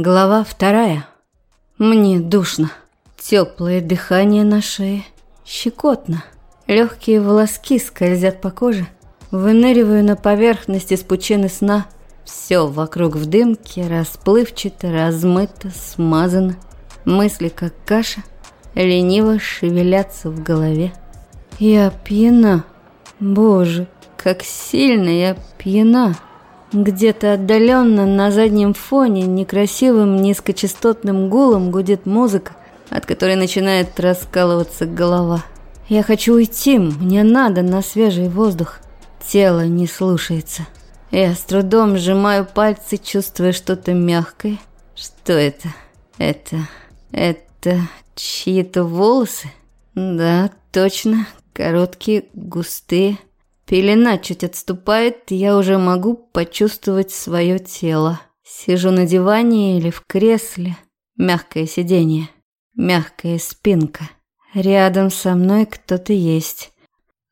Глава вторая. Мне душно. Теплое дыхание на шее. Щекотно. Легкие волоски скользят по коже. Выныриваю на поверхность из пучины сна. Все вокруг в дымке, расплывчато, размыто, смазано. Мысли, как каша, лениво шевелятся в голове. Я пьяна. Боже, как сильно я пьяна. Где-то отдаленно на заднем фоне некрасивым низкочастотным гулом гудит музыка, от которой начинает раскалываться голова. Я хочу уйти, мне надо на свежий воздух. Тело не слушается. Я с трудом сжимаю пальцы, чувствуя что-то мягкое. Что это? Это... это чьи-то волосы? Да, точно. Короткие, густые. Пелена чуть отступает, я уже могу почувствовать свое тело. Сижу на диване или в кресле. Мягкое сиденье, мягкая спинка. Рядом со мной кто-то есть.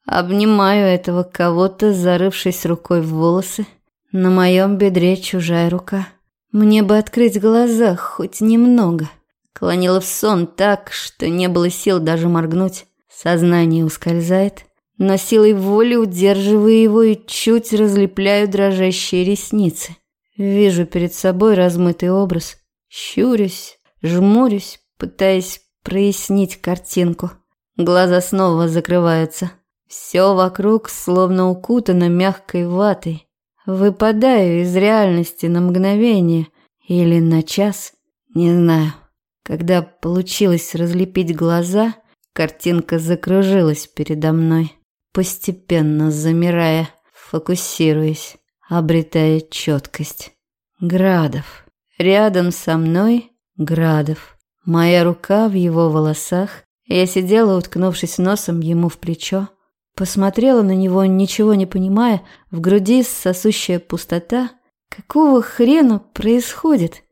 Обнимаю этого кого-то, зарывшись рукой в волосы. На моем бедре чужая рука. Мне бы открыть глаза хоть немного. Клонила в сон так, что не было сил даже моргнуть. Сознание ускользает но силой воли удерживаю его и чуть разлепляю дрожащие ресницы. Вижу перед собой размытый образ. Щурюсь, жмурюсь, пытаясь прояснить картинку. Глаза снова закрываются. Все вокруг словно укутано мягкой ватой. Выпадаю из реальности на мгновение или на час, не знаю. Когда получилось разлепить глаза, картинка закружилась передо мной постепенно замирая, фокусируясь, обретая четкость. Градов. Рядом со мной Градов. Моя рука в его волосах. Я сидела, уткнувшись носом ему в плечо. Посмотрела на него, ничего не понимая, в груди сосущая пустота. Какого хрена происходит?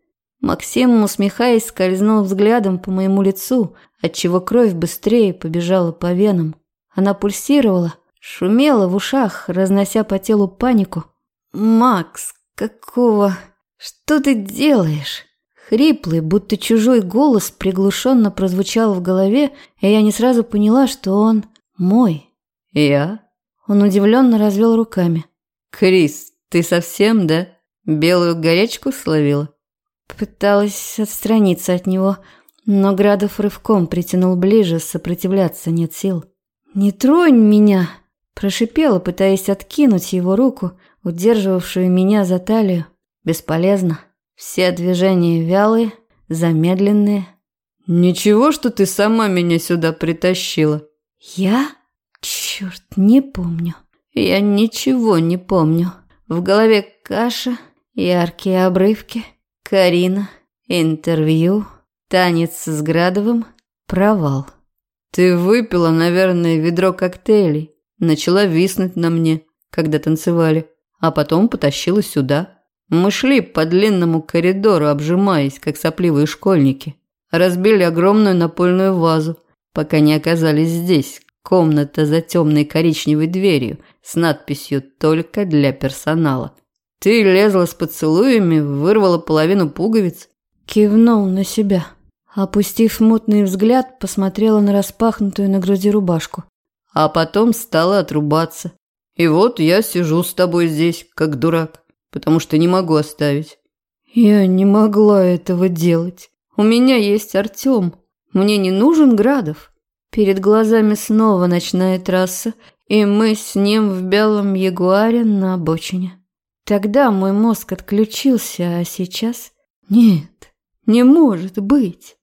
Максим, усмехаясь, скользнул взглядом по моему лицу, отчего кровь быстрее побежала по венам. Она пульсировала, шумела в ушах, разнося по телу панику. «Макс, какого... Что ты делаешь?» Хриплый, будто чужой голос приглушенно прозвучал в голове, и я не сразу поняла, что он мой. «Я?» Он удивленно развел руками. «Крис, ты совсем, да? Белую горячку словила?» Пыталась отстраниться от него, но Градов рывком притянул ближе, сопротивляться нет сил. «Не тронь меня!» – прошипела, пытаясь откинуть его руку, удерживавшую меня за талию. Бесполезно. Все движения вялые, замедленные. «Ничего, что ты сама меня сюда притащила?» «Я? Черт, не помню. Я ничего не помню. В голове каша, яркие обрывки, Карина, интервью, танец с Градовым, провал». Ты выпила, наверное, ведро коктейлей, начала виснуть на мне, когда танцевали, а потом потащила сюда. Мы шли по длинному коридору, обжимаясь, как сопливые школьники. Разбили огромную напольную вазу, пока не оказались здесь. Комната за темной коричневой дверью с надписью «Только для персонала». Ты лезла с поцелуями, вырвала половину пуговиц. Кивнул на себя. Опустив мутный взгляд, посмотрела на распахнутую на груди рубашку. А потом стала отрубаться. И вот я сижу с тобой здесь, как дурак, потому что не могу оставить. Я не могла этого делать. У меня есть Артем. Мне не нужен Градов. Перед глазами снова ночная трасса, и мы с ним в белом ягуаре на обочине. Тогда мой мозг отключился, а сейчас... Нет, не может быть.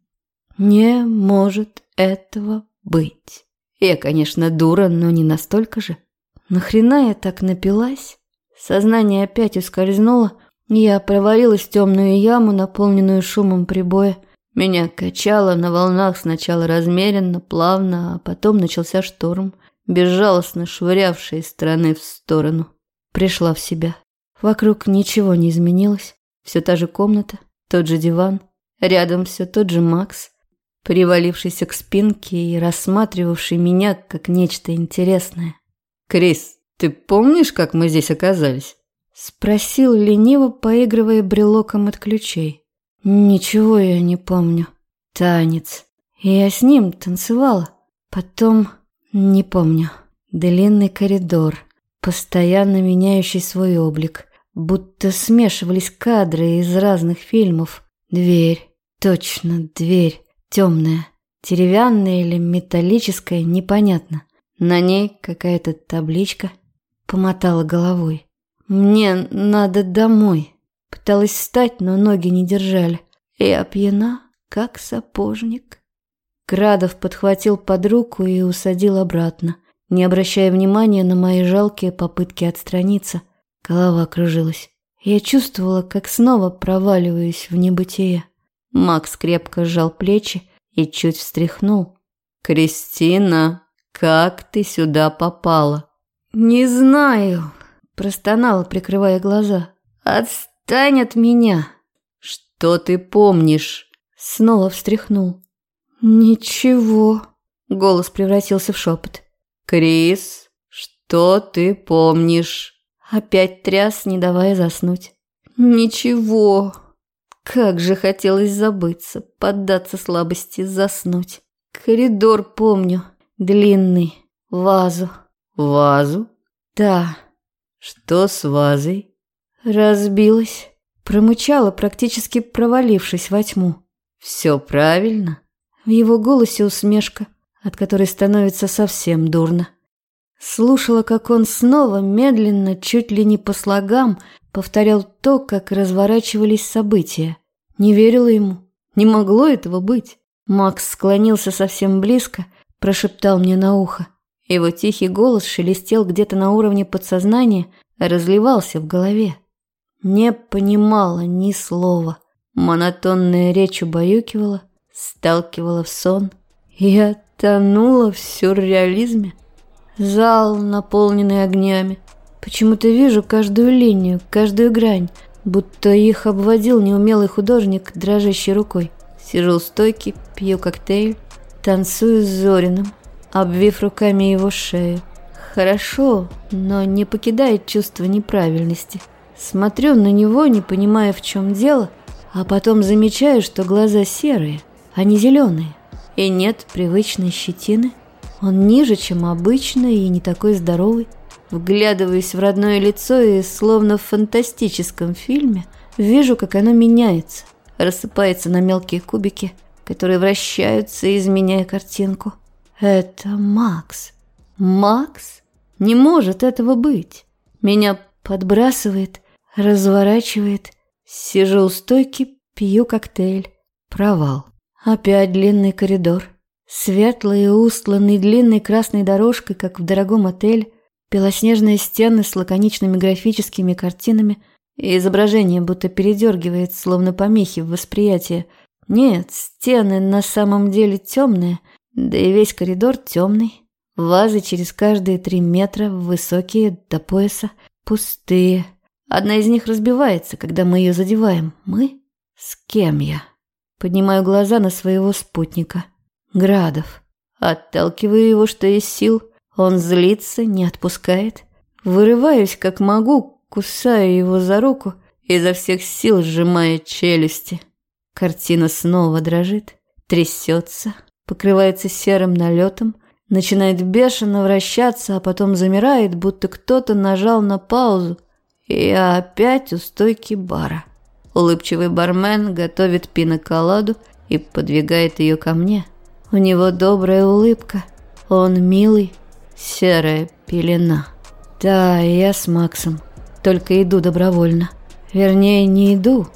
Не может этого быть. Я, конечно, дура, но не настолько же. Нахрена я так напилась? Сознание опять ускользнуло, я провалилась в темную яму, наполненную шумом прибоя. Меня качало на волнах сначала размеренно, плавно, а потом начался шторм, безжалостно швырявший из стороны в сторону. Пришла в себя. Вокруг ничего не изменилось. Все та же комната, тот же диван, рядом все тот же Макс привалившийся к спинке и рассматривавший меня как нечто интересное. «Крис, ты помнишь, как мы здесь оказались?» Спросил лениво, поигрывая брелоком от ключей. Ничего я не помню. Танец. Я с ним танцевала. Потом... Не помню. Длинный коридор, постоянно меняющий свой облик. Будто смешивались кадры из разных фильмов. Дверь. Точно, дверь. Темная. Деревянная или металлическая, непонятно. На ней какая-то табличка. Помотала головой. «Мне надо домой». Пыталась встать, но ноги не держали. Я пьяна, как сапожник. Градов подхватил под руку и усадил обратно, не обращая внимания на мои жалкие попытки отстраниться. Голова кружилась. Я чувствовала, как снова проваливаюсь в небытие. Макс крепко сжал плечи и чуть встряхнул. «Кристина, как ты сюда попала?» «Не знаю», – простонала, прикрывая глаза. «Отстань от меня!» «Что ты помнишь?» Снова встряхнул. «Ничего», – голос превратился в шепот. «Крис, что ты помнишь?» Опять тряс, не давая заснуть. «Ничего». Как же хотелось забыться, поддаться слабости, заснуть. Коридор помню, длинный, вазу. Вазу? Да. Что с вазой? Разбилась. Промычала, практически провалившись во тьму. Все правильно? В его голосе усмешка, от которой становится совсем дурно. Слушала, как он снова, медленно, чуть ли не по слогам, повторял то, как разворачивались события. Не верила ему. Не могло этого быть. Макс склонился совсем близко, прошептал мне на ухо. Его тихий голос шелестел где-то на уровне подсознания, разливался в голове. Не понимала ни слова. Монотонная речь убаюкивала, сталкивала в сон. Я тонула в сюрреализме. Зал, наполненный огнями. Почему-то вижу каждую линию, каждую грань, будто их обводил неумелый художник дрожащей рукой. Сижу у стойки, пью коктейль, танцую с Зориным, обвив руками его шею. Хорошо, но не покидает чувство неправильности. Смотрю на него, не понимая, в чем дело, а потом замечаю, что глаза серые, а не зеленые. И нет привычной щетины. Он ниже, чем обычно, и не такой здоровый. Вглядываюсь в родное лицо и, словно в фантастическом фильме, вижу, как оно меняется, рассыпается на мелкие кубики, которые вращаются, изменяя картинку. Это Макс. Макс? Не может этого быть. Меня подбрасывает, разворачивает. Сижу у стойки, пью коктейль. Провал. Опять длинный коридор. Светлый и устланный длинной красной дорожкой, как в дорогом отеле. Белоснежные стены с лаконичными графическими картинами, и изображение будто передергивает, словно помехи в восприятии. Нет, стены на самом деле темные, да и весь коридор темный. Вазы через каждые три метра, высокие, до пояса, пустые. Одна из них разбивается, когда мы ее задеваем. Мы? С кем я? Поднимаю глаза на своего спутника. Градов. Отталкиваю его, что есть сил – он злится, не отпускает. Вырываюсь, как могу, кусаю его за руку, изо всех сил сжимая челюсти. Картина снова дрожит, трясется, покрывается серым налетом, начинает бешено вращаться, а потом замирает, будто кто-то нажал на паузу. И я опять у стойки бара. Улыбчивый бармен готовит пиноколаду и подвигает ее ко мне. У него добрая улыбка. Он милый, Серая пелена. Да, я с Максом. Только иду добровольно. Вернее, не иду.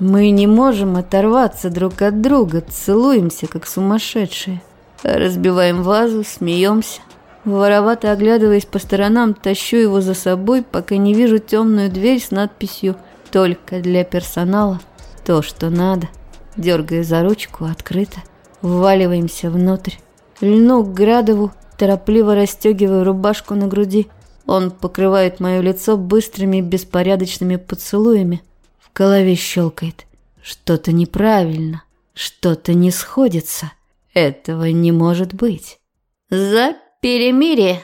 Мы не можем оторваться друг от друга, целуемся, как сумасшедшие. Разбиваем вазу, смеемся. Воровато оглядываясь по сторонам, тащу его за собой, пока не вижу темную дверь с надписью «Только для персонала». То, что надо. Дергая за ручку, открыто. Вваливаемся внутрь. Льну к Градову, Торопливо расстегиваю рубашку на груди. Он покрывает мое лицо быстрыми беспорядочными поцелуями. В голове щелкает. Что-то неправильно. Что-то не сходится. Этого не может быть. «За перемирие!»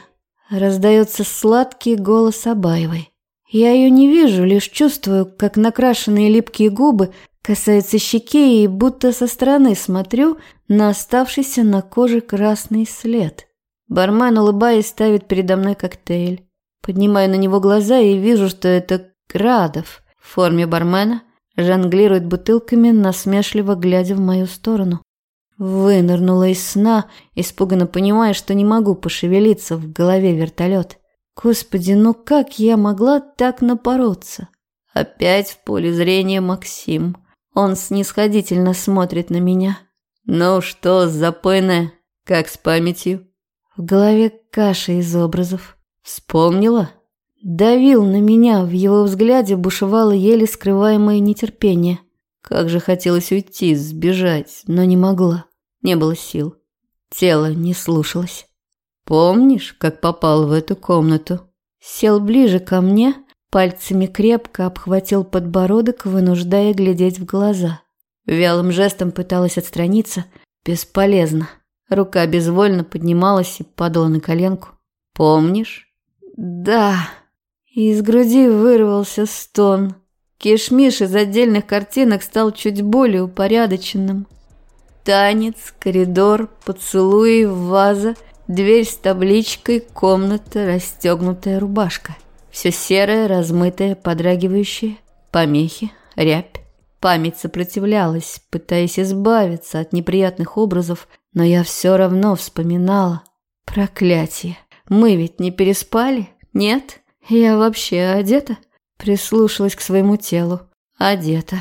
Раздается сладкий голос Абаевой. Я ее не вижу, лишь чувствую, как накрашенные липкие губы касаются щеки и будто со стороны смотрю на оставшийся на коже красный след. Бармен, улыбаясь, ставит передо мной коктейль. Поднимаю на него глаза и вижу, что это Градов в форме бармена жонглирует бутылками, насмешливо глядя в мою сторону. Вынырнула из сна, испуганно понимая, что не могу пошевелиться в голове вертолет. Господи, ну как я могла так напороться? Опять в поле зрения Максим. Он снисходительно смотрит на меня. «Ну что, запойная, как с памятью?» В голове каша из образов. «Вспомнила?» Давил на меня, в его взгляде бушевало еле скрываемое нетерпение. Как же хотелось уйти, сбежать, но не могла. Не было сил. Тело не слушалось. «Помнишь, как попал в эту комнату?» Сел ближе ко мне, пальцами крепко обхватил подбородок, вынуждая глядеть в глаза. Вялым жестом пыталась отстраниться. Бесполезно. Рука безвольно поднималась и падала на коленку. «Помнишь?» «Да». Из груди вырвался стон. Кишмиш из отдельных картинок стал чуть более упорядоченным. Танец, коридор, поцелуи, ваза, дверь с табличкой, комната, расстегнутая рубашка. Все серое, размытое, подрагивающее, помехи, рябь. Память сопротивлялась, пытаясь избавиться от неприятных образов, но я все равно вспоминала. Проклятие. Мы ведь не переспали? Нет? Я вообще одета? Прислушалась к своему телу. Одета.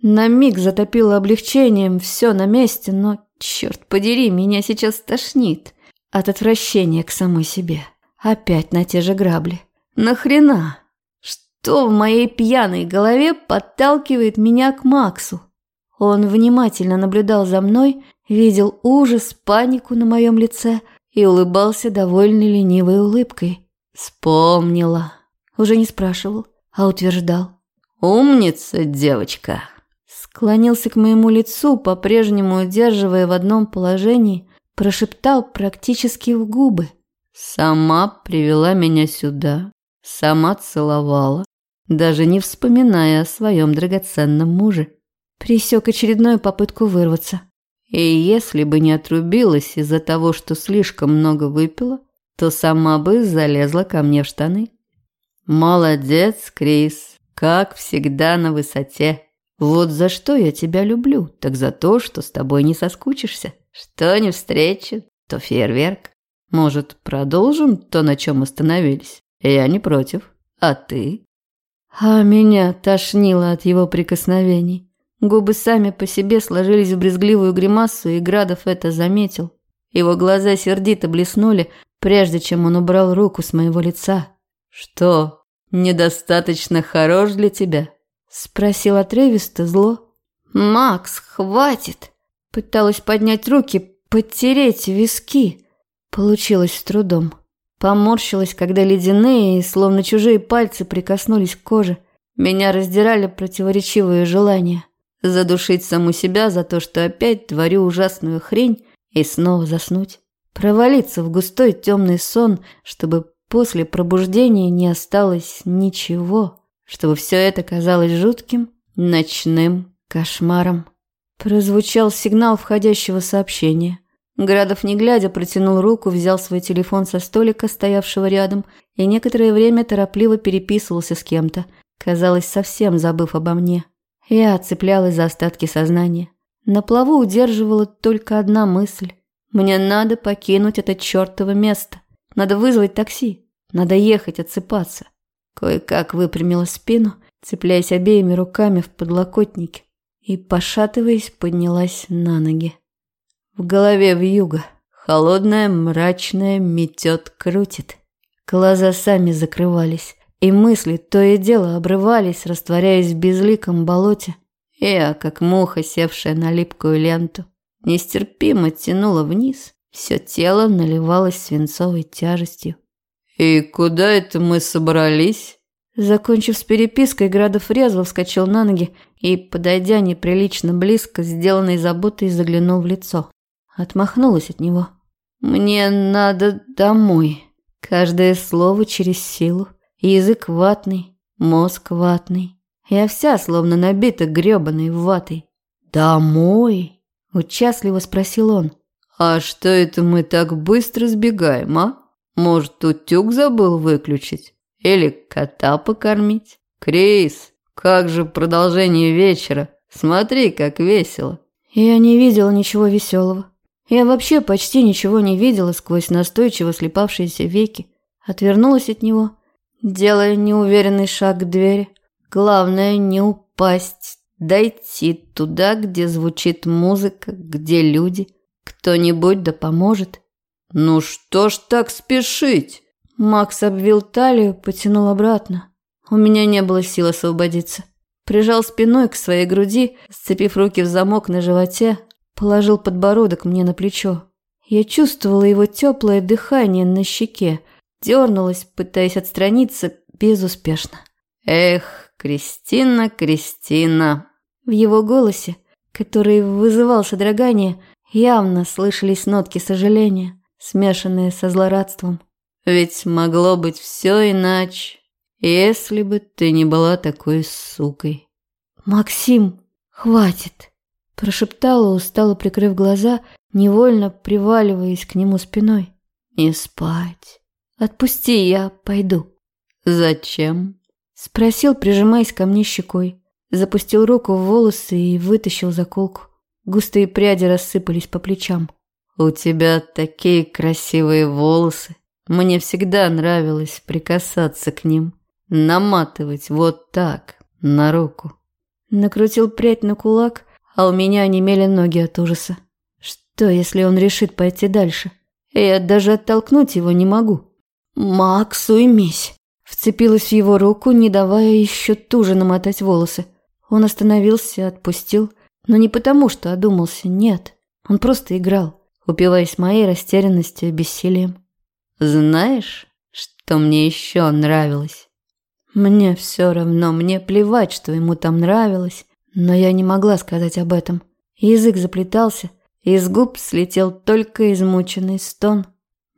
На миг затопило облегчением, все на месте, но, черт подери, меня сейчас тошнит. От отвращения к самой себе. Опять на те же грабли. Нахрена? Что в моей пьяной голове подталкивает меня к Максу? Он внимательно наблюдал за мной, видел ужас, панику на моем лице и улыбался довольной ленивой улыбкой. Вспомнила. Уже не спрашивал, а утверждал. «Умница, девочка!» Склонился к моему лицу, по-прежнему удерживая в одном положении, прошептал практически в губы. «Сама привела меня сюда, сама целовала, даже не вспоминая о своем драгоценном муже». Присек очередную попытку вырваться. И если бы не отрубилась из-за того, что слишком много выпила, то сама бы залезла ко мне в штаны. Молодец, Крис, как всегда на высоте. Вот за что я тебя люблю, так за то, что с тобой не соскучишься. Что не встреча, то фейерверк. Может, продолжим то, на чем остановились? Я не против. А ты? А меня тошнило от его прикосновений. Губы сами по себе сложились в брезгливую гримасу, и Градов это заметил. Его глаза сердито блеснули, прежде чем он убрал руку с моего лица. «Что, недостаточно хорош для тебя?» Спросил отрывисто зло. «Макс, хватит!» Пыталась поднять руки, подтереть виски. Получилось с трудом. Поморщилась, когда ледяные, словно чужие пальцы прикоснулись к коже. Меня раздирали противоречивые желания. Задушить саму себя за то, что опять творю ужасную хрень, и снова заснуть. Провалиться в густой темный сон, чтобы после пробуждения не осталось ничего, чтобы все это казалось жутким ночным кошмаром. Прозвучал сигнал входящего сообщения. Градов, не глядя, протянул руку, взял свой телефон со столика, стоявшего рядом, и некоторое время торопливо переписывался с кем-то, казалось, совсем забыв обо мне. Я цеплялась за остатки сознания. На плаву удерживала только одна мысль. Мне надо покинуть это чертово место. Надо вызвать такси. Надо ехать отсыпаться. Кое-как выпрямила спину, цепляясь обеими руками в подлокотнике, и, пошатываясь, поднялась на ноги. В голове вьюга. Холодная, мрачная, метет, крутит. Глаза сами закрывались и мысли то и дело обрывались, растворяясь в безликом болоте. Я, как муха, севшая на липкую ленту, нестерпимо тянула вниз, все тело наливалось свинцовой тяжестью. «И куда это мы собрались?» Закончив с перепиской, Градов резво вскочил на ноги и, подойдя неприлично близко, сделанной заботой заглянул в лицо. Отмахнулась от него. «Мне надо домой». Каждое слово через силу. Язык ватный, мозг ватный. Я вся словно набита грёбаной ватой. «Домой?» – участливо спросил он. «А что это мы так быстро сбегаем, а? Может, утюг забыл выключить? Или кота покормить? Крис, как же продолжение вечера? Смотри, как весело!» Я не видела ничего веселого. Я вообще почти ничего не видела сквозь настойчиво слепавшиеся веки. Отвернулась от него, делая неуверенный шаг к двери. Главное не упасть, дойти туда, где звучит музыка, где люди. Кто-нибудь да поможет. «Ну что ж так спешить?» Макс обвил талию, потянул обратно. У меня не было сил освободиться. Прижал спиной к своей груди, сцепив руки в замок на животе, Положил подбородок мне на плечо. Я чувствовала его теплое дыхание на щеке. Дернулась, пытаясь отстраниться, безуспешно. «Эх, Кристина, Кристина!» В его голосе, который вызывал содрогание, явно слышались нотки сожаления, смешанные со злорадством. «Ведь могло быть все иначе, если бы ты не была такой сукой». «Максим, хватит!» Прошептала, устало прикрыв глаза, невольно приваливаясь к нему спиной. «Не спать. Отпусти, я пойду». «Зачем?» Спросил, прижимаясь ко мне щекой. Запустил руку в волосы и вытащил заколку. Густые пряди рассыпались по плечам. «У тебя такие красивые волосы. Мне всегда нравилось прикасаться к ним. Наматывать вот так, на руку». Накрутил прядь на кулак, а у меня онемели ноги от ужаса. Что, если он решит пойти дальше? Я даже оттолкнуть его не могу. «Макс, уймись!» Вцепилась в его руку, не давая еще туже намотать волосы. Он остановился, отпустил, но не потому, что одумался, нет. Он просто играл, упиваясь моей растерянностью и бессилием. «Знаешь, что мне еще нравилось?» Мне все равно, мне плевать, что ему там нравилось. Но я не могла сказать об этом. Язык заплетался, из губ слетел только измученный стон.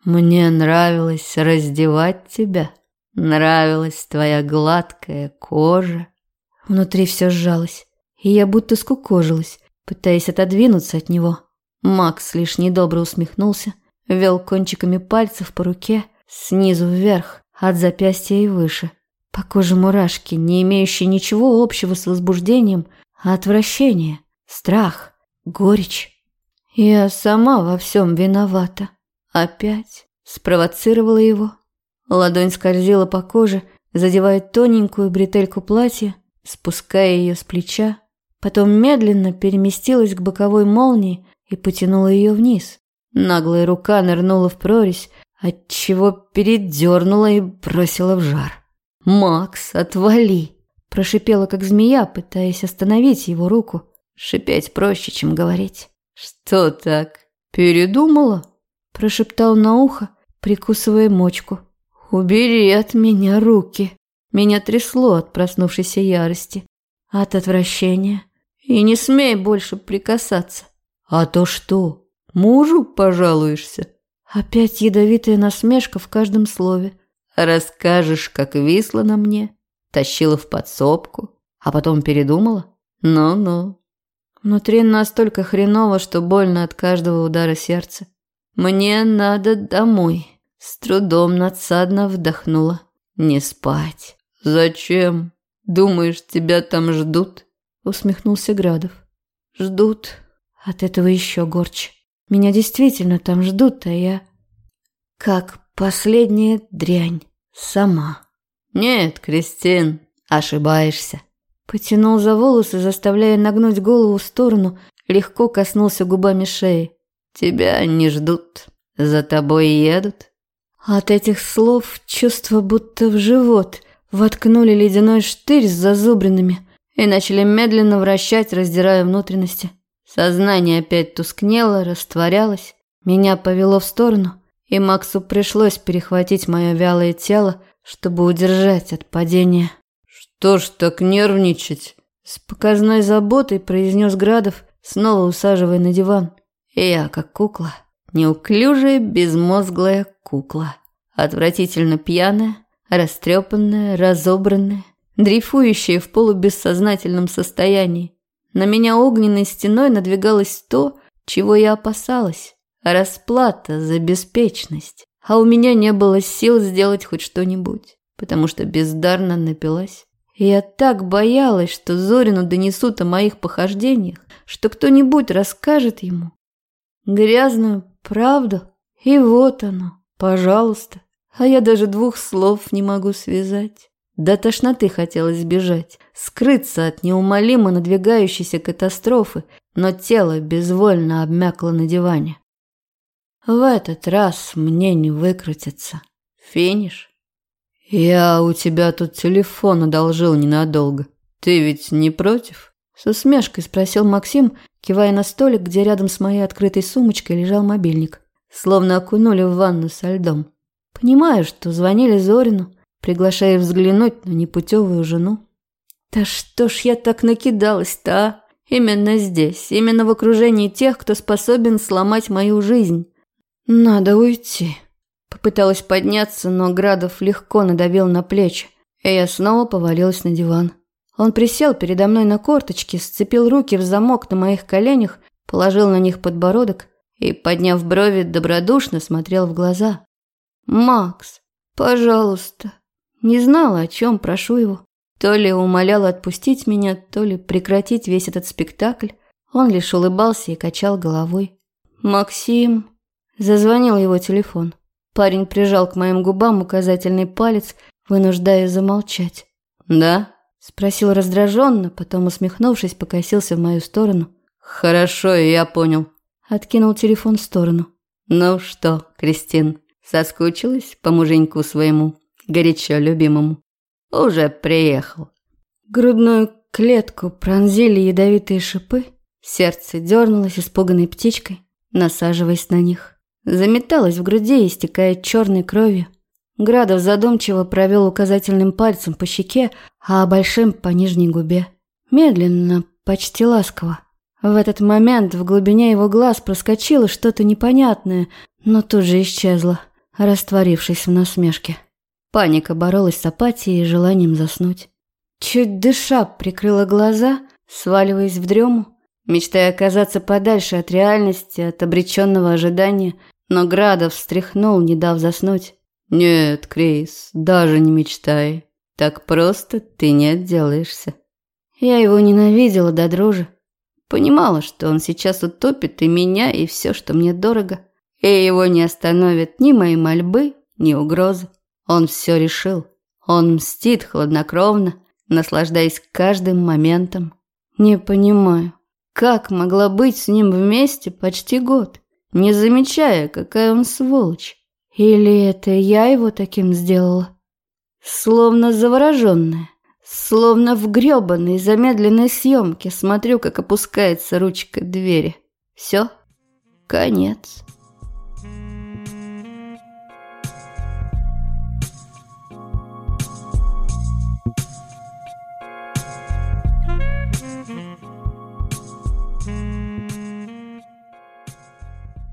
«Мне нравилось раздевать тебя. Нравилась твоя гладкая кожа». Внутри все сжалось, и я будто скукожилась, пытаясь отодвинуться от него. Макс лишь недобро усмехнулся, вел кончиками пальцев по руке, снизу вверх, от запястья и выше. По коже мурашки, не имеющие ничего общего с возбуждением, Отвращение, страх, горечь. Я сама во всем виновата. Опять спровоцировала его. Ладонь скользила по коже, задевая тоненькую бретельку платья, спуская ее с плеча, потом медленно переместилась к боковой молнии и потянула ее вниз. Наглая рука нырнула в прорезь, отчего передернула и бросила в жар. «Макс, отвали!» Прошипела, как змея, пытаясь остановить его руку. Шипеть проще, чем говорить. «Что так? Передумала?» Прошептал на ухо, прикусывая мочку. «Убери от меня руки!» Меня трясло от проснувшейся ярости, от отвращения. И не смей больше прикасаться. А то что, мужу пожалуешься? Опять ядовитая насмешка в каждом слове. Расскажешь, как висла на мне, Тащила в подсобку, а потом передумала? Ну-ну. Внутри настолько хреново, что больно от каждого удара сердца. Мне надо домой. С трудом надсадно вдохнула. Не спать. Зачем? Думаешь, тебя там ждут? Усмехнулся Градов. Ждут. От этого еще горче. Меня действительно там ждут, а я... Как последняя дрянь. Сама. «Нет, Кристин, ошибаешься». Потянул за волосы, заставляя нагнуть голову в сторону, легко коснулся губами шеи. «Тебя не ждут, за тобой едут». От этих слов чувство будто в живот воткнули ледяной штырь с зазубринами и начали медленно вращать, раздирая внутренности. Сознание опять тускнело, растворялось. Меня повело в сторону, и Максу пришлось перехватить мое вялое тело, чтобы удержать от падения. «Что ж так нервничать?» С показной заботой произнес Градов, снова усаживая на диван. Я, как кукла, неуклюжая, безмозглая кукла. Отвратительно пьяная, растрепанная, разобранная, дрейфующее в полубессознательном состоянии. На меня огненной стеной надвигалось то, чего я опасалась. Расплата за беспечность. А у меня не было сил сделать хоть что-нибудь, потому что бездарно напилась. Я так боялась, что Зорину донесут о моих похождениях, что кто-нибудь расскажет ему. Грязную правду. И вот оно, пожалуйста. А я даже двух слов не могу связать. До тошноты хотелось сбежать, скрыться от неумолимо надвигающейся катастрофы, но тело безвольно обмякло на диване. В этот раз мне не выкрутиться. Финиш. Я у тебя тут телефон одолжил ненадолго. Ты ведь не против? С усмешкой спросил Максим, кивая на столик, где рядом с моей открытой сумочкой лежал мобильник. Словно окунули в ванну со льдом. Понимаю, что звонили Зорину, приглашая взглянуть на непутевую жену. Да что ж я так накидалась-то, а? Именно здесь, именно в окружении тех, кто способен сломать мою жизнь. Надо уйти. Попыталась подняться, но Градов легко надавил на плечи, и я снова повалилась на диван. Он присел передо мной на корточки, сцепил руки в замок на моих коленях, положил на них подбородок и, подняв брови, добродушно смотрел в глаза. «Макс, пожалуйста, не знала, о чем прошу его. То ли умоляла отпустить меня, то ли прекратить весь этот спектакль. Он лишь улыбался и качал головой. «Максим...» Зазвонил его телефон. Парень прижал к моим губам указательный палец, вынуждая замолчать. «Да?» Спросил раздраженно, потом, усмехнувшись, покосился в мою сторону. «Хорошо, я понял». Откинул телефон в сторону. «Ну что, Кристин, соскучилась по муженьку своему?» горячо любимому. Уже приехал. Грудную клетку пронзили ядовитые шипы. Сердце дернулось испуганной птичкой, насаживаясь на них. Заметалось в груди, истекая черной кровью. Градов задумчиво провел указательным пальцем по щеке, а большим по нижней губе. Медленно, почти ласково. В этот момент в глубине его глаз проскочило что-то непонятное, но тут же исчезло, растворившись в насмешке. Паника боролась с апатией и желанием заснуть. Чуть дыша прикрыла глаза, сваливаясь в дрему, мечтая оказаться подальше от реальности, от обреченного ожидания, но Градов встряхнул, не дав заснуть. «Нет, Крис, даже не мечтай. Так просто ты не отделаешься». Я его ненавидела до дрожи. Понимала, что он сейчас утопит и меня, и все, что мне дорого. И его не остановят ни мои мольбы, ни угрозы. Он все решил. Он мстит хладнокровно, наслаждаясь каждым моментом. Не понимаю, как могла быть с ним вместе почти год, не замечая, какая он сволочь. Или это я его таким сделала? Словно завороженная, словно в грёбаной замедленной съемке смотрю, как опускается ручка двери. Все, конец.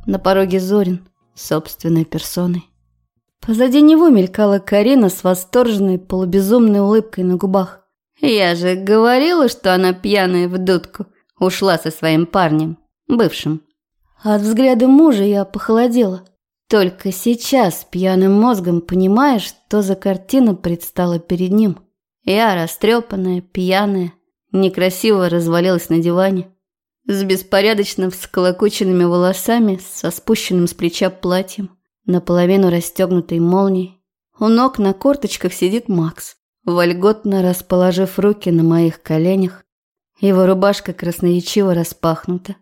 На пороге Зорин, собственной персоной. Позади него мелькала Карина с восторженной полубезумной улыбкой на губах. «Я же говорила, что она пьяная в дудку. Ушла со своим парнем, бывшим». От взгляда мужа я похолодела. Только сейчас пьяным мозгом понимаешь, что за картина предстала перед ним. Я, растрепанная, пьяная, некрасиво развалилась на диване с беспорядочно всколокоченными волосами, со спущенным с плеча платьем, наполовину расстегнутой молнией. У ног на корточках сидит Макс, вольготно расположив руки на моих коленях. Его рубашка красноречиво распахнута.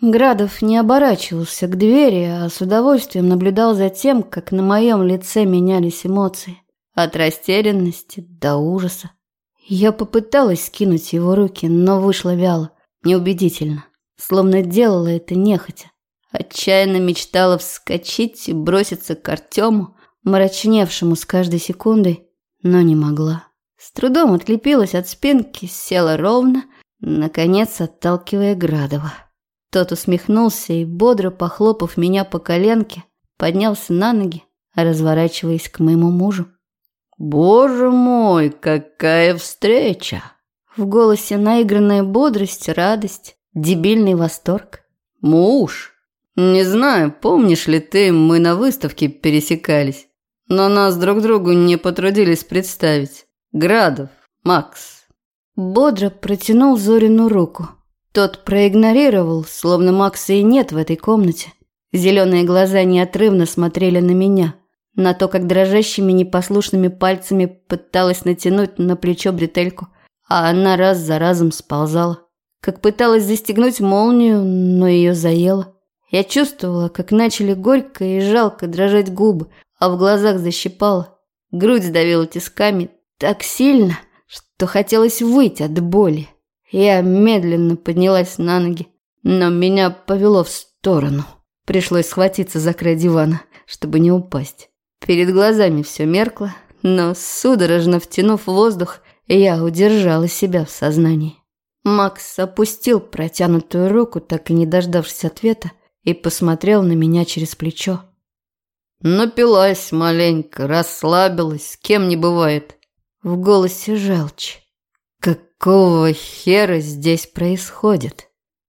Градов не оборачивался к двери, а с удовольствием наблюдал за тем, как на моем лице менялись эмоции. От растерянности до ужаса. Я попыталась скинуть его руки, но вышло вяло неубедительно, словно делала это нехотя. Отчаянно мечтала вскочить и броситься к Артему, мрачневшему с каждой секундой, но не могла. С трудом отлепилась от спинки, села ровно, наконец отталкивая Градова. Тот усмехнулся и, бодро похлопав меня по коленке, поднялся на ноги, разворачиваясь к моему мужу. Боже мой, какая встреча! В голосе наигранная бодрость, радость, дебильный восторг. Муж, не знаю, помнишь ли ты, мы на выставке пересекались, но нас друг другу не потрудились представить. Градов, Макс. Бодро протянул Зорину руку. Тот проигнорировал, словно Макса и нет в этой комнате. Зеленые глаза неотрывно смотрели на меня, на то, как дрожащими непослушными пальцами пыталась натянуть на плечо бретельку, а она раз за разом сползала. Как пыталась застегнуть молнию, но ее заело. Я чувствовала, как начали горько и жалко дрожать губы, а в глазах защипало. Грудь сдавила тисками так сильно, что хотелось выйти от боли. Я медленно поднялась на ноги, но меня повело в сторону. Пришлось схватиться за край дивана, чтобы не упасть. Перед глазами все меркло, но, судорожно втянув воздух, я удержала себя в сознании. Макс опустил протянутую руку, так и не дождавшись ответа, и посмотрел на меня через плечо. Напилась маленько, расслабилась, с кем не бывает. В голосе желчь. Какого хера здесь происходит?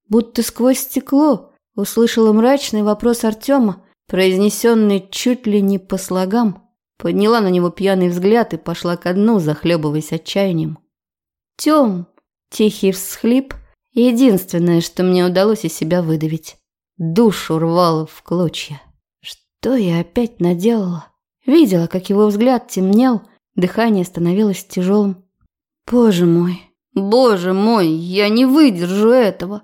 Будто сквозь стекло услышала мрачный вопрос Артема, произнесенный чуть ли не по слогам. Подняла на него пьяный взгляд и пошла ко дну, захлебываясь отчаянием. Тем, тихий всхлип, единственное, что мне удалось из себя выдавить. Душу рвало в клочья. Что я опять наделала? Видела, как его взгляд темнел, дыхание становилось тяжелым. Боже мой, боже мой, я не выдержу этого.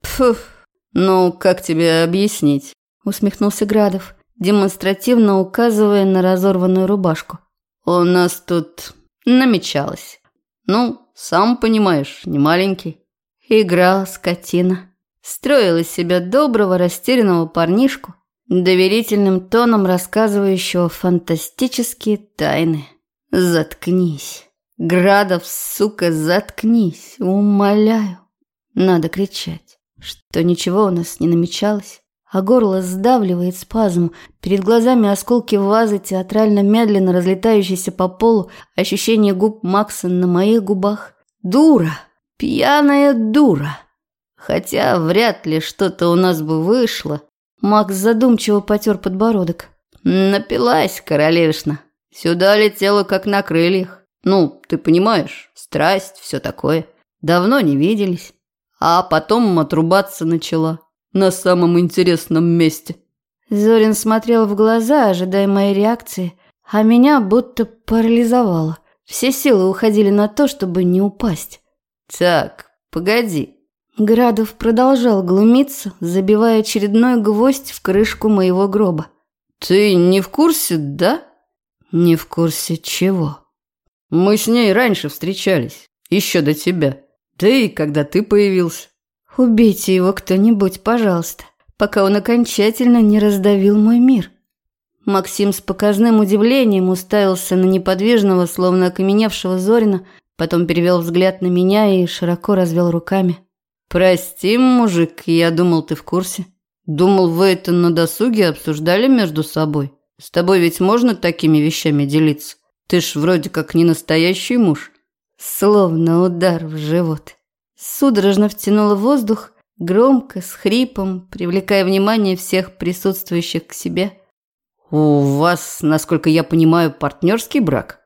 Пф, ну как тебе объяснить? Усмехнулся Градов, демонстративно указывая на разорванную рубашку. У нас тут намечалось. Ну, сам понимаешь, не маленький. Играл скотина строил из себя доброго растерянного парнишку, доверительным тоном рассказывающего фантастические тайны. «Заткнись! Градов, сука, заткнись! Умоляю!» Надо кричать, что ничего у нас не намечалось, а горло сдавливает спазм, перед глазами осколки вазы, театрально медленно разлетающиеся по полу, ощущение губ Макса на моих губах. «Дура! Пьяная дура!» Хотя вряд ли что-то у нас бы вышло. Макс задумчиво потер подбородок. Напилась, королевишна. Сюда летела как на крыльях. Ну, ты понимаешь, страсть, все такое. Давно не виделись. А потом отрубаться начала. На самом интересном месте. Зорин смотрел в глаза, ожидая моей реакции, а меня будто парализовало. Все силы уходили на то, чтобы не упасть. «Так, погоди», Градов продолжал глумиться, забивая очередной гвоздь в крышку моего гроба. «Ты не в курсе, да?» «Не в курсе чего?» «Мы с ней раньше встречались, еще до тебя. Да и когда ты появился». «Убейте его кто-нибудь, пожалуйста, пока он окончательно не раздавил мой мир». Максим с показным удивлением уставился на неподвижного, словно окаменевшего Зорина, потом перевел взгляд на меня и широко развел руками. «Прости, мужик, я думал, ты в курсе. Думал, вы это на досуге обсуждали между собой. С тобой ведь можно такими вещами делиться? Ты ж вроде как не настоящий муж». Словно удар в живот. Судорожно втянула воздух, громко, с хрипом, привлекая внимание всех присутствующих к себе. «У вас, насколько я понимаю, партнерский брак?»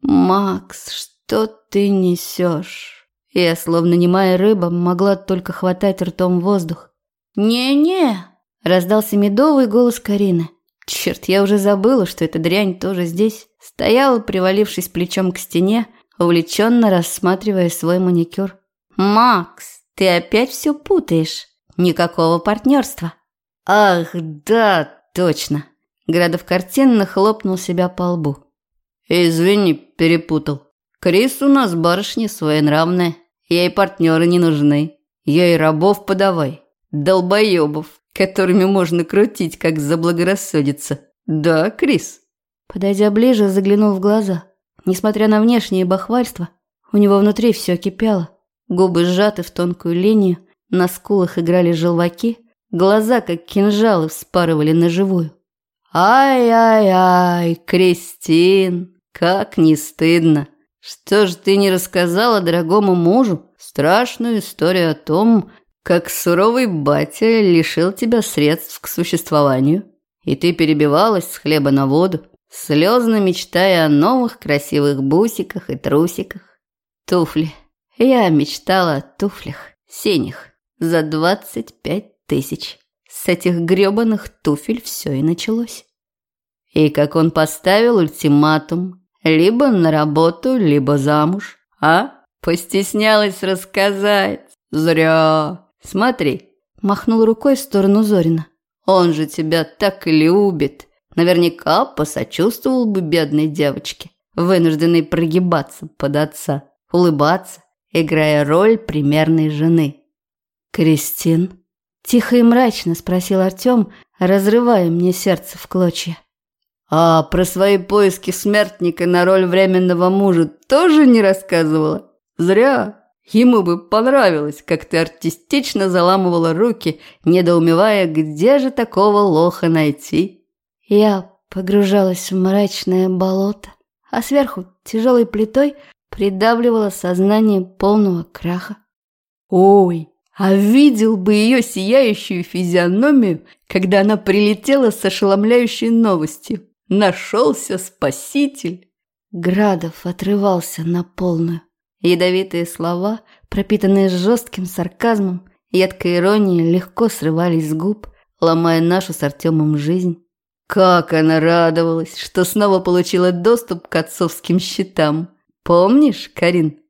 «Макс, что ты несешь?» Я, словно немая рыба, могла только хватать ртом воздух. «Не-не!» – раздался медовый голос Карины. Черт, я уже забыла, что эта дрянь тоже здесь. Стояла, привалившись плечом к стене, увлеченно рассматривая свой маникюр. «Макс, ты опять все путаешь. Никакого партнерства». «Ах, да, точно!» Градов картинно хлопнул себя по лбу. «Извини, перепутал. Крис у нас барышня своенравная. Ей партнеры не нужны. Ей рабов подавай. Долбоебов, которыми можно крутить, как заблагорассудится. Да, Крис?» Подойдя ближе, заглянул в глаза. Несмотря на внешнее бахвальство, у него внутри все кипело. Губы сжаты в тонкую линию, на скулах играли желваки, глаза, как кинжалы, вспарывали на живую. «Ай-ай-ай, Кристин, Как не стыдно. Что ж ты не рассказала дорогому мужу страшную историю о том, как суровый батя лишил тебя средств к существованию, и ты перебивалась с хлеба на воду, слезно мечтая о новых красивых бусиках и трусиках. Туфли. Я мечтала о туфлях, синих, за двадцать пять тысяч. С этих грёбаных туфель все и началось. И как он поставил ультиматум, либо на работу, либо замуж, а? Постеснялась рассказать. Зря. Смотри, махнул рукой в сторону Зорина. Он же тебя так любит. Наверняка посочувствовал бы бедной девочке, вынужденной прогибаться под отца, улыбаться, играя роль примерной жены. «Кристин?» – тихо и мрачно спросил Артем, разрывая мне сердце в клочья. «А про свои поиски смертника на роль временного мужа тоже не рассказывала? Зря!» Ему бы понравилось, как ты артистично заламывала руки, недоумевая, где же такого лоха найти. Я погружалась в мрачное болото, а сверху тяжелой плитой придавливала сознание полного краха. Ой, а видел бы ее сияющую физиономию, когда она прилетела с ошеломляющей новостью. Нашелся спаситель. Градов отрывался на полную. Ядовитые слова, пропитанные жестким сарказмом, едкой иронией, легко срывались с губ, ломая нашу с Артемом жизнь. Как она радовалась, что снова получила доступ к отцовским счетам. Помнишь, Карин?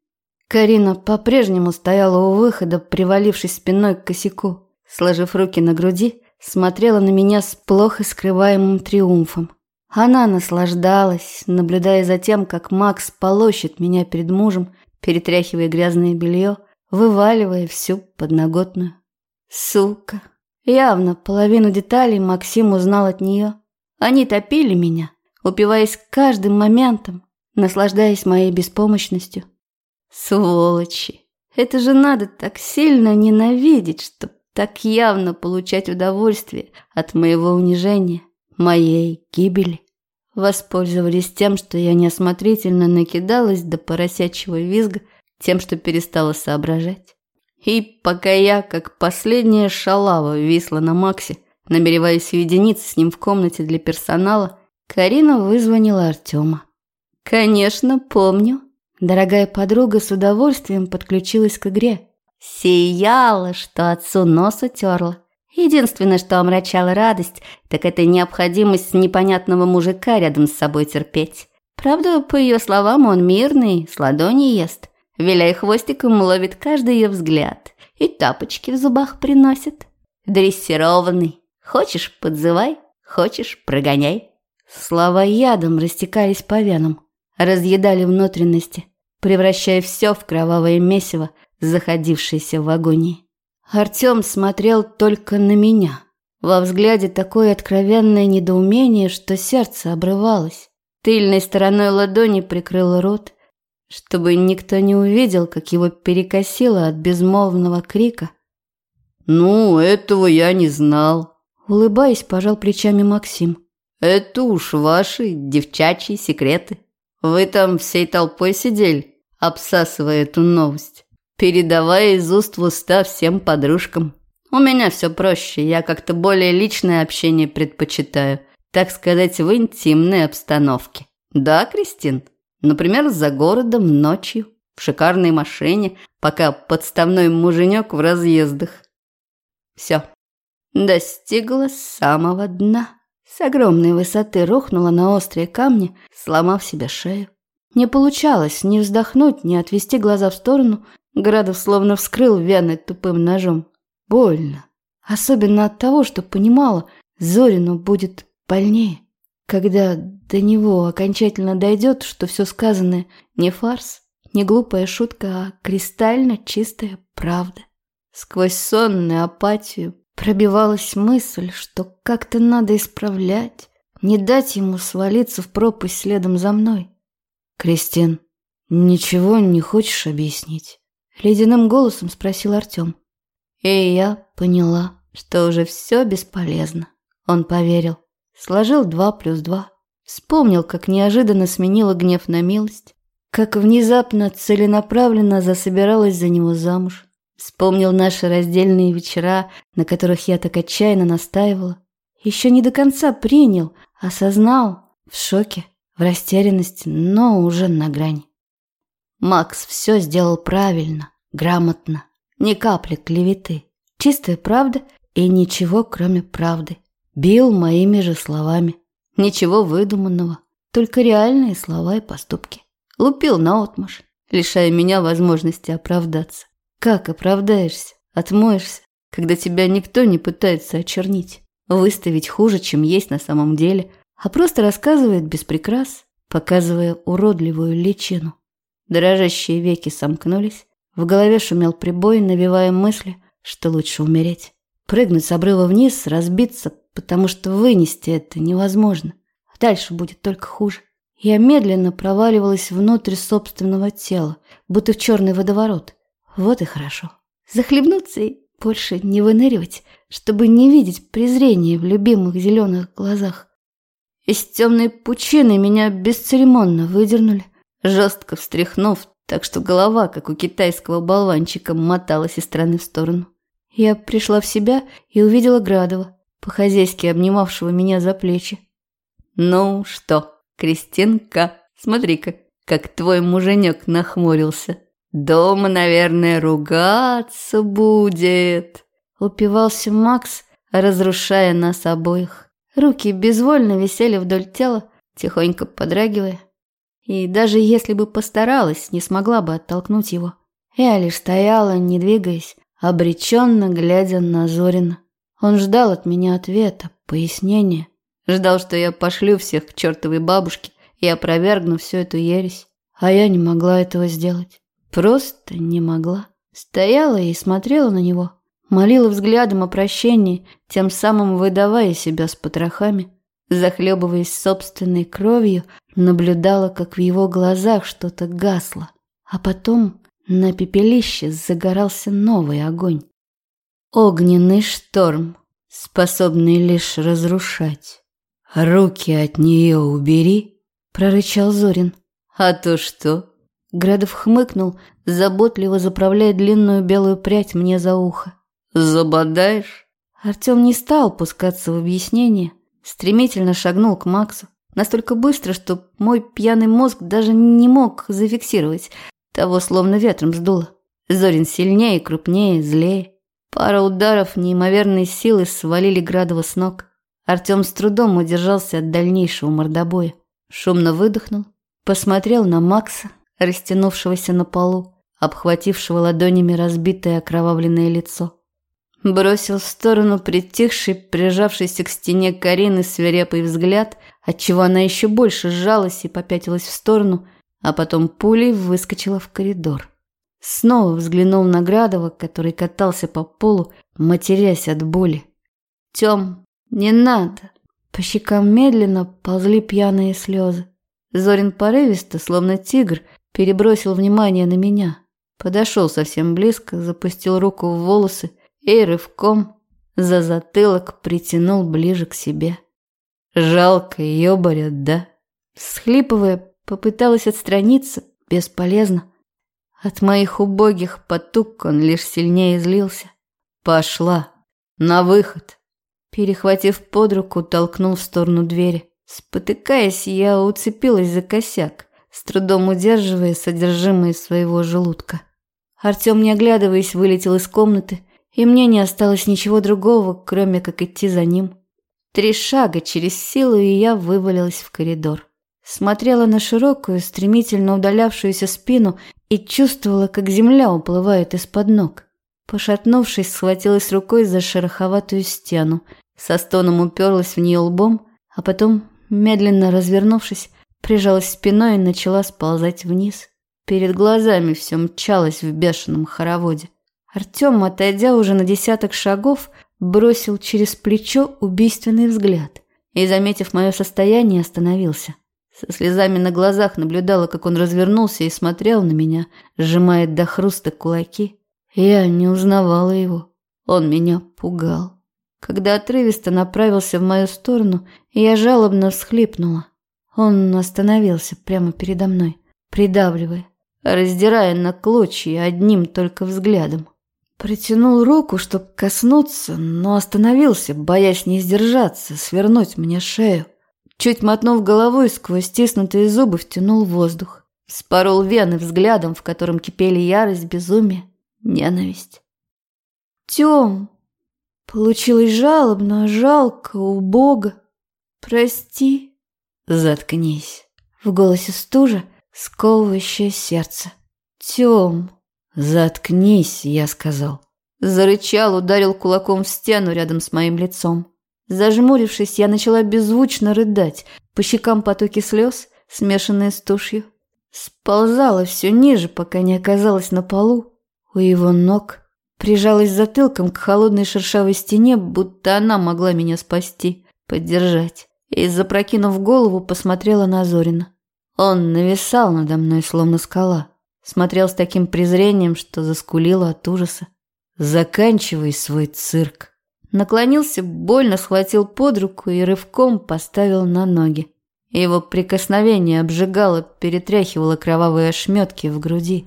Карина по-прежнему стояла у выхода, привалившись спиной к косяку. Сложив руки на груди, смотрела на меня с плохо скрываемым триумфом. Она наслаждалась, наблюдая за тем, как Макс полощет меня перед мужем, перетряхивая грязное белье, вываливая всю подноготную. Сука. Явно половину деталей Максим узнал от нее. Они топили меня, упиваясь каждым моментом, наслаждаясь моей беспомощностью. Сволочи. Это же надо так сильно ненавидеть, чтобы так явно получать удовольствие от моего унижения, моей гибели воспользовались тем, что я неосмотрительно накидалась до поросячьего визга, тем, что перестала соображать. И пока я, как последняя шалава, висла на Максе, намереваясь уединиться с ним в комнате для персонала, Карина вызвонила Артема. «Конечно, помню». Дорогая подруга с удовольствием подключилась к игре. Сияла, что отцу нос утерла. Единственное, что омрачало радость, так это необходимость непонятного мужика рядом с собой терпеть. Правда, по ее словам, он мирный, с ладони ест. Виляя хвостиком, ловит каждый ее взгляд. И тапочки в зубах приносит. Дрессированный. Хочешь – подзывай, хочешь – прогоняй. Слова ядом растекались по венам, разъедали внутренности, превращая все в кровавое месиво, заходившееся в агонии. Артем смотрел только на меня. Во взгляде такое откровенное недоумение, что сердце обрывалось. Тыльной стороной ладони прикрыл рот, чтобы никто не увидел, как его перекосило от безмолвного крика. «Ну, этого я не знал», — улыбаясь, пожал плечами Максим. «Это уж ваши девчачьи секреты. Вы там всей толпой сидели, обсасывая эту новость передавая из уст в уста всем подружкам. У меня все проще, я как-то более личное общение предпочитаю, так сказать, в интимной обстановке. Да, Кристин? Например, за городом ночью, в шикарной машине, пока подставной муженек в разъездах. Все. Достигла самого дна. С огромной высоты рухнула на острые камни, сломав себе шею. Не получалось ни вздохнуть, ни отвести глаза в сторону, Градов словно вскрыл вены тупым ножом. Больно. Особенно от того, что понимала, Зорину будет больнее. Когда до него окончательно дойдет, что все сказанное не фарс, не глупая шутка, а кристально чистая правда. Сквозь сонную апатию пробивалась мысль, что как-то надо исправлять, не дать ему свалиться в пропасть следом за мной. «Кристин, ничего не хочешь объяснить?» Ледяным голосом спросил Артем. И я поняла, что уже все бесполезно. Он поверил. Сложил два плюс два. Вспомнил, как неожиданно сменила гнев на милость, как внезапно целенаправленно засобиралась за него замуж. Вспомнил наши раздельные вечера, на которых я так отчаянно настаивала. Еще не до конца принял, осознал, в шоке, в растерянности, но уже на грани. Макс все сделал правильно, грамотно, ни капли клеветы. Чистая правда и ничего, кроме правды. Бил моими же словами. Ничего выдуманного, только реальные слова и поступки. Лупил наотмашь, лишая меня возможности оправдаться. Как оправдаешься, отмоешься, когда тебя никто не пытается очернить, выставить хуже, чем есть на самом деле, а просто рассказывает без прикрас, показывая уродливую личину. Дрожащие веки сомкнулись, в голове шумел прибой, навевая мысли, что лучше умереть. Прыгнуть с обрыва вниз, разбиться, потому что вынести это невозможно. Дальше будет только хуже. Я медленно проваливалась внутрь собственного тела, будто в черный водоворот. Вот и хорошо. Захлебнуться и больше не выныривать, чтобы не видеть презрения в любимых зеленых глазах. Из темной пучины меня бесцеремонно выдернули, жестко встряхнув, так что голова, как у китайского болванчика, моталась из стороны в сторону. Я пришла в себя и увидела Градова, по-хозяйски обнимавшего меня за плечи. «Ну что, Кристинка, смотри-ка, как твой муженек нахмурился. Дома, наверное, ругаться будет». Упивался Макс, разрушая нас обоих. Руки безвольно висели вдоль тела, тихонько подрагивая. И даже если бы постаралась, не смогла бы оттолкнуть его. Я лишь стояла, не двигаясь, обреченно глядя на Зорина. Он ждал от меня ответа, пояснения. Ждал, что я пошлю всех к чертовой бабушке и опровергну всю эту ересь. А я не могла этого сделать. Просто не могла. Стояла и смотрела на него. Молила взглядом о прощении, тем самым выдавая себя с потрохами. Захлебываясь собственной кровью, наблюдала, как в его глазах что-то гасло. А потом на пепелище загорался новый огонь. Огненный шторм, способный лишь разрушать. «Руки от нее убери», — прорычал Зорин. «А то что?» Градов хмыкнул, заботливо заправляя длинную белую прядь мне за ухо. «Забодаешь?» Артем не стал пускаться в объяснение, стремительно шагнул к Максу, настолько быстро, что мой пьяный мозг даже не мог зафиксировать, того словно ветром сдуло. Зорин сильнее, крупнее, злее. Пара ударов неимоверной силы свалили Градова с ног. Артем с трудом удержался от дальнейшего мордобоя. Шумно выдохнул, посмотрел на Макса, растянувшегося на полу, обхватившего ладонями разбитое окровавленное лицо. Бросил в сторону притихшей, прижавшейся к стене Карины свирепый взгляд, отчего она еще больше сжалась и попятилась в сторону, а потом пулей выскочила в коридор. Снова взглянул на Градова, который катался по полу, матерясь от боли. «Тем, не надо!» По щекам медленно ползли пьяные слезы. Зорин порывисто, словно тигр, перебросил внимание на меня. Подошел совсем близко, запустил руку в волосы и рывком за затылок притянул ближе к себе. Жалко, ёбарят, да? Схлипывая, Попыталась отстраниться, бесполезно. От моих убогих потуг он лишь сильнее злился. Пошла. На выход. Перехватив под руку, толкнул в сторону двери. Спотыкаясь, я уцепилась за косяк, с трудом удерживая содержимое своего желудка. Артем, не оглядываясь, вылетел из комнаты, и мне не осталось ничего другого, кроме как идти за ним. Три шага через силу, и я вывалилась в коридор. Смотрела на широкую, стремительно удалявшуюся спину и чувствовала, как земля уплывает из-под ног. Пошатнувшись, схватилась рукой за шероховатую стену, со стоном уперлась в нее лбом, а потом, медленно развернувшись, прижалась спиной и начала сползать вниз. Перед глазами все мчалось в бешеном хороводе. Артем, отойдя уже на десяток шагов, бросил через плечо убийственный взгляд и, заметив мое состояние, остановился. Со слезами на глазах наблюдала, как он развернулся и смотрел на меня, сжимая до хруста кулаки. Я не узнавала его. Он меня пугал. Когда отрывисто направился в мою сторону, я жалобно всхлипнула. Он остановился прямо передо мной, придавливая, раздирая на клочья одним только взглядом. Протянул руку, чтобы коснуться, но остановился, боясь не сдержаться, свернуть мне шею. Чуть мотнув головой, сквозь стиснутые зубы втянул воздух. Спорол вены взглядом, в котором кипели ярость, безумие, ненависть. «Тём!» Получилось жалобно, жалко, убого. «Прости». «Заткнись». В голосе стужа, сковывающее сердце. «Тём!» «Заткнись», я сказал. Зарычал, ударил кулаком в стену рядом с моим лицом. Зажмурившись, я начала беззвучно рыдать. По щекам потоки слез, смешанные с тушью. Сползала все ниже, пока не оказалась на полу. У его ног прижалась затылком к холодной шершавой стене, будто она могла меня спасти, поддержать. И, запрокинув голову, посмотрела на Зорина. Он нависал надо мной, словно скала. Смотрел с таким презрением, что заскулила от ужаса. «Заканчивай свой цирк». Наклонился, больно схватил под руку и рывком поставил на ноги. Его прикосновение обжигало, перетряхивало кровавые ошметки в груди.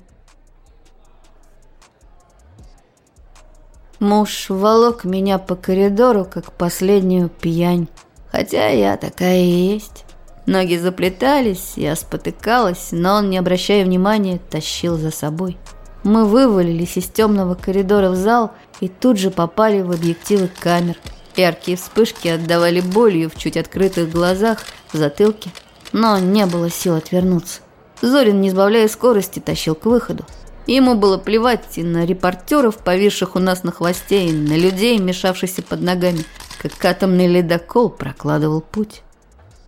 Муж волок меня по коридору, как последнюю пьянь. Хотя я такая и есть. Ноги заплетались, я спотыкалась, но он, не обращая внимания, тащил за собой. Мы вывалились из темного коридора в зал и тут же попали в объективы камер. Яркие вспышки отдавали болью в чуть открытых глазах, в затылке, но не было сил отвернуться. Зорин, не сбавляя скорости, тащил к выходу. Ему было плевать и на репортеров, повисших у нас на хвосте, и на людей, мешавшихся под ногами, как атомный ледокол прокладывал путь.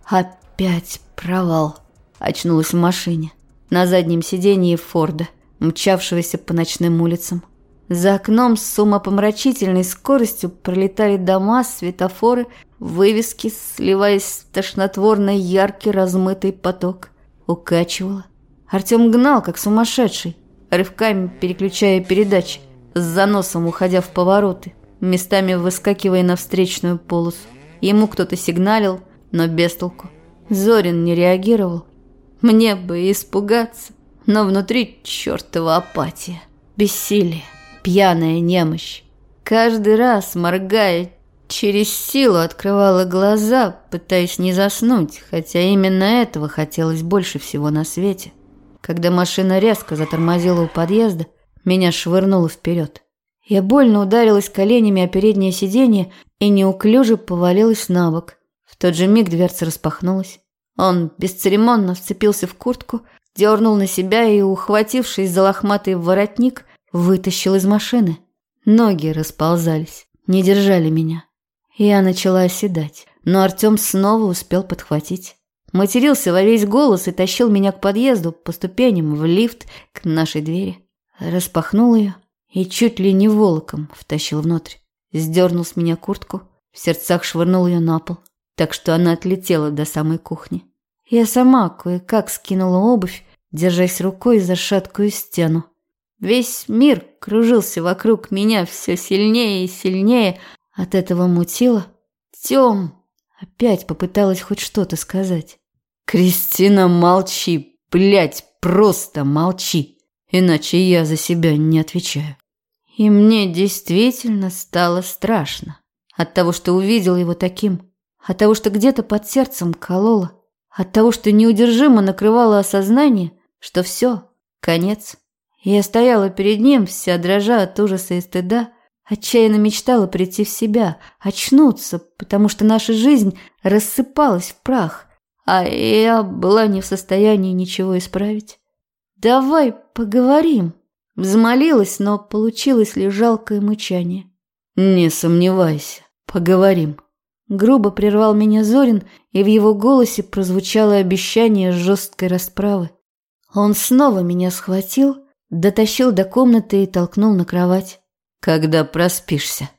Опять провал. Очнулась в машине. На заднем сиденье Форда, мчавшегося по ночным улицам. За окном с умопомрачительной скоростью пролетали дома, светофоры, вывески, сливаясь в тошнотворно яркий размытый поток. Укачивало. Артем гнал, как сумасшедший, рывками переключая передачи, с заносом уходя в повороты, местами выскакивая на встречную полосу. Ему кто-то сигналил, но без толку. Зорин не реагировал. Мне бы испугаться, но внутри чертова апатия, бессилие, пьяная немощь. Каждый раз, моргая, через силу открывала глаза, пытаясь не заснуть, хотя именно этого хотелось больше всего на свете. Когда машина резко затормозила у подъезда, меня швырнуло вперед. Я больно ударилась коленями о переднее сиденье и неуклюже повалилась на бок тот же миг дверца распахнулась. Он бесцеремонно вцепился в куртку, дернул на себя и, ухватившись за лохматый воротник, вытащил из машины. Ноги расползались, не держали меня. Я начала оседать, но Артем снова успел подхватить. Матерился во весь голос и тащил меня к подъезду, по ступеням, в лифт, к нашей двери. Распахнул ее и чуть ли не волоком втащил внутрь. Сдернул с меня куртку, в сердцах швырнул ее на пол так что она отлетела до самой кухни. Я сама кое-как скинула обувь, держась рукой за шаткую стену. Весь мир кружился вокруг меня все сильнее и сильнее. От этого мутило. Тём! Опять попыталась хоть что-то сказать. «Кристина, молчи! Блядь, просто молчи! Иначе я за себя не отвечаю». И мне действительно стало страшно от того, что увидел его таким от того, что где-то под сердцем кололо, от того, что неудержимо накрывало осознание, что все, конец. Я стояла перед ним, вся дрожа от ужаса и стыда, отчаянно мечтала прийти в себя, очнуться, потому что наша жизнь рассыпалась в прах, а я была не в состоянии ничего исправить. «Давай поговорим», — взмолилась, но получилось лишь жалкое мычание. «Не сомневайся, поговорим». Грубо прервал меня Зорин, и в его голосе прозвучало обещание жесткой расправы. Он снова меня схватил, дотащил до комнаты и толкнул на кровать. «Когда проспишься?»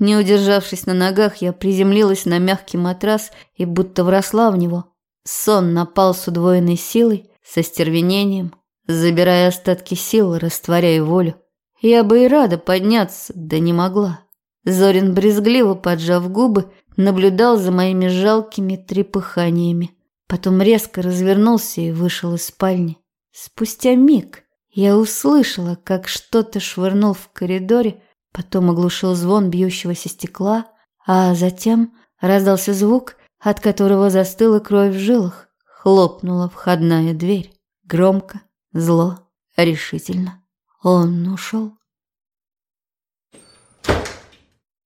Не удержавшись на ногах, я приземлилась на мягкий матрас и будто вросла в него. Сон напал с удвоенной силой, со стервенением, забирая остатки сил, растворяя волю. Я бы и рада подняться, да не могла. Зорин брезгливо поджав губы, наблюдал за моими жалкими трепыханиями. Потом резко развернулся и вышел из спальни. Спустя миг я услышала, как что-то швырнул в коридоре, потом оглушил звон бьющегося стекла, а затем раздался звук, от которого застыла кровь в жилах. Хлопнула входная дверь. Громко, зло, решительно. Он ушел.